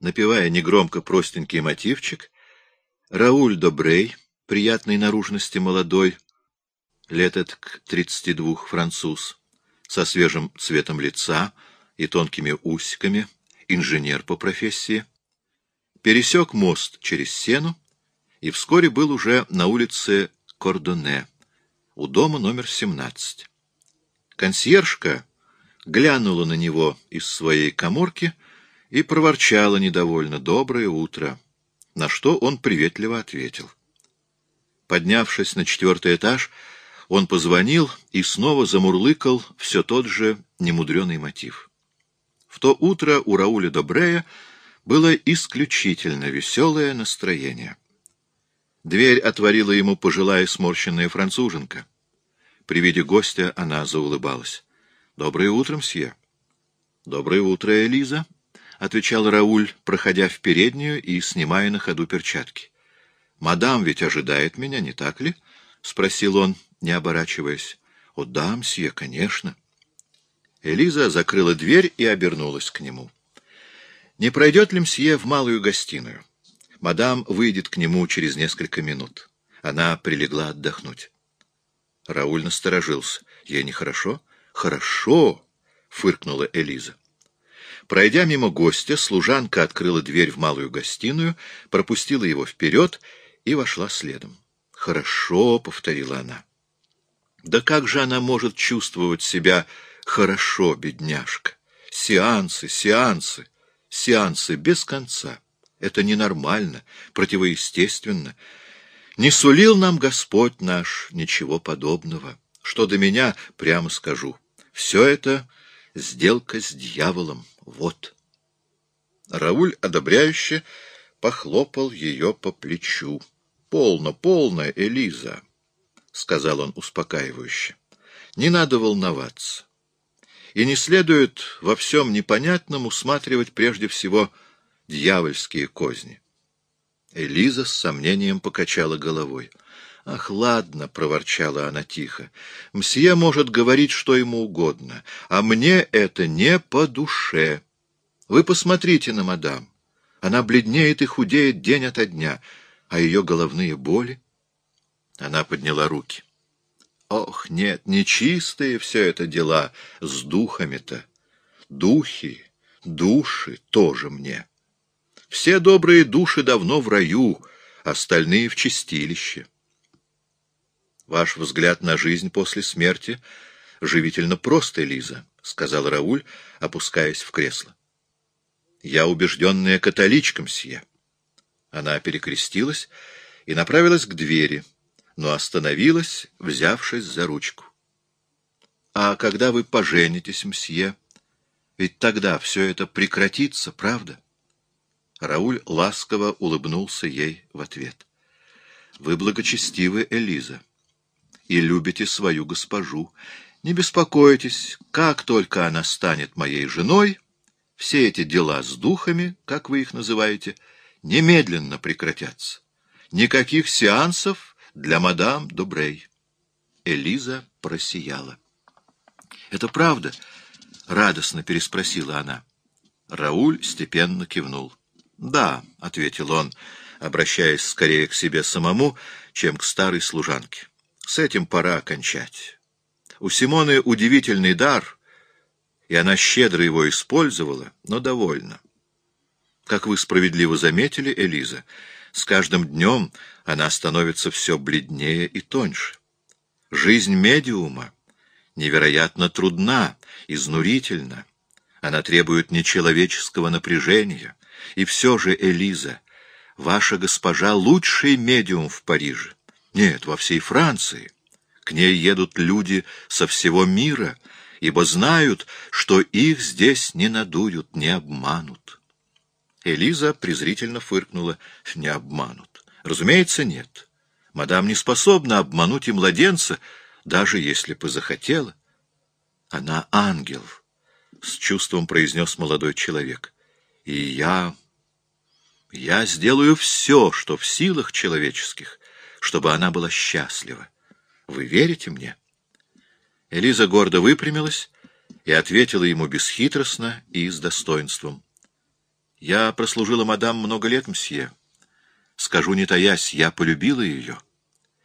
напевая негромко простенький мотивчик, Рауль Добрей, приятной наружности молодой, лет к тридцати двух француз, со свежим цветом лица и тонкими усиками, инженер по профессии, пересек мост через Сену и вскоре был уже на улице Кордоне, у дома номер 17. Консьержка глянула на него из своей коморки и проворчала недовольно «Доброе утро», на что он приветливо ответил. Поднявшись на четвертый этаж, он позвонил и снова замурлыкал все тот же немудреный мотив. В то утро у Рауля Добрея было исключительно веселое настроение. Дверь отворила ему пожилая сморщенная француженка. При виде гостя она заулыбалась. — Доброе утро, мсье. — Доброе утро, Элиза, — отвечал Рауль, проходя в переднюю и снимая на ходу перчатки. — Мадам ведь ожидает меня, не так ли? — спросил он, не оборачиваясь. — О, да, конечно. Элиза закрыла дверь и обернулась к нему. — Не пройдет ли мсье в малую гостиную? Мадам выйдет к нему через несколько минут. Она прилегла отдохнуть. Рауль насторожился. — Ей нехорошо? — Хорошо, — фыркнула Элиза. Пройдя мимо гостя, служанка открыла дверь в малую гостиную, пропустила его вперед и вошла следом. «Хорошо», — повторила она. Да как же она может чувствовать себя хорошо, бедняжка? Сеансы, сеансы, сеансы без конца. Это ненормально, противоестественно. Не сулил нам Господь наш ничего подобного. Что до меня, прямо скажу, все это сделка с дьяволом. Вот. Рауль одобряюще похлопал ее по плечу. — Полно, полно, Элиза. — сказал он успокаивающе. — Не надо волноваться. И не следует во всем непонятном усматривать прежде всего дьявольские козни. Элиза с сомнением покачала головой. — Ах, ладно, — проворчала она тихо, — мсье может говорить что ему угодно, а мне это не по душе. Вы посмотрите на мадам. Она бледнеет и худеет день ото дня, а ее головные боли... Она подняла руки. Ох, нет, нечистые все это дела с духами-то. Духи, души тоже мне. Все добрые души давно в раю, остальные в чистилище. Ваш взгляд на жизнь после смерти живительно прост, Элиза, — сказал Рауль, опускаясь в кресло. Я убежденная католичка, мсье. Она перекрестилась и направилась к двери, — но остановилась, взявшись за ручку. — А когда вы поженитесь, мсье? Ведь тогда все это прекратится, правда? Рауль ласково улыбнулся ей в ответ. — Вы благочестивы, Элиза, и любите свою госпожу. Не беспокойтесь, как только она станет моей женой, все эти дела с духами, как вы их называете, немедленно прекратятся. Никаких сеансов для мадам Добрей. Элиза просияла. — Это правда? — радостно переспросила она. Рауль степенно кивнул. — Да, — ответил он, обращаясь скорее к себе самому, чем к старой служанке. — С этим пора кончать. У Симоны удивительный дар, и она щедро его использовала, но довольна. Как вы справедливо заметили, Элиза, — с каждым днем она становится все бледнее и тоньше. Жизнь медиума невероятно трудна, изнурительна. Она требует нечеловеческого напряжения. И все же, Элиза, ваша госпожа — лучший медиум в Париже. Нет, во всей Франции. К ней едут люди со всего мира, ибо знают, что их здесь не надуют, не обманут. Элиза презрительно фыркнула. Не обманут. Разумеется, нет. Мадам не способна обмануть и младенца, даже если бы захотела. Она ангел, — с чувством произнес молодой человек. И я... Я сделаю все, что в силах человеческих, чтобы она была счастлива. Вы верите мне? Элиза гордо выпрямилась и ответила ему бесхитростно и с достоинством. Я прослужила мадам много лет, мсье. Скажу не таясь, я полюбила ее.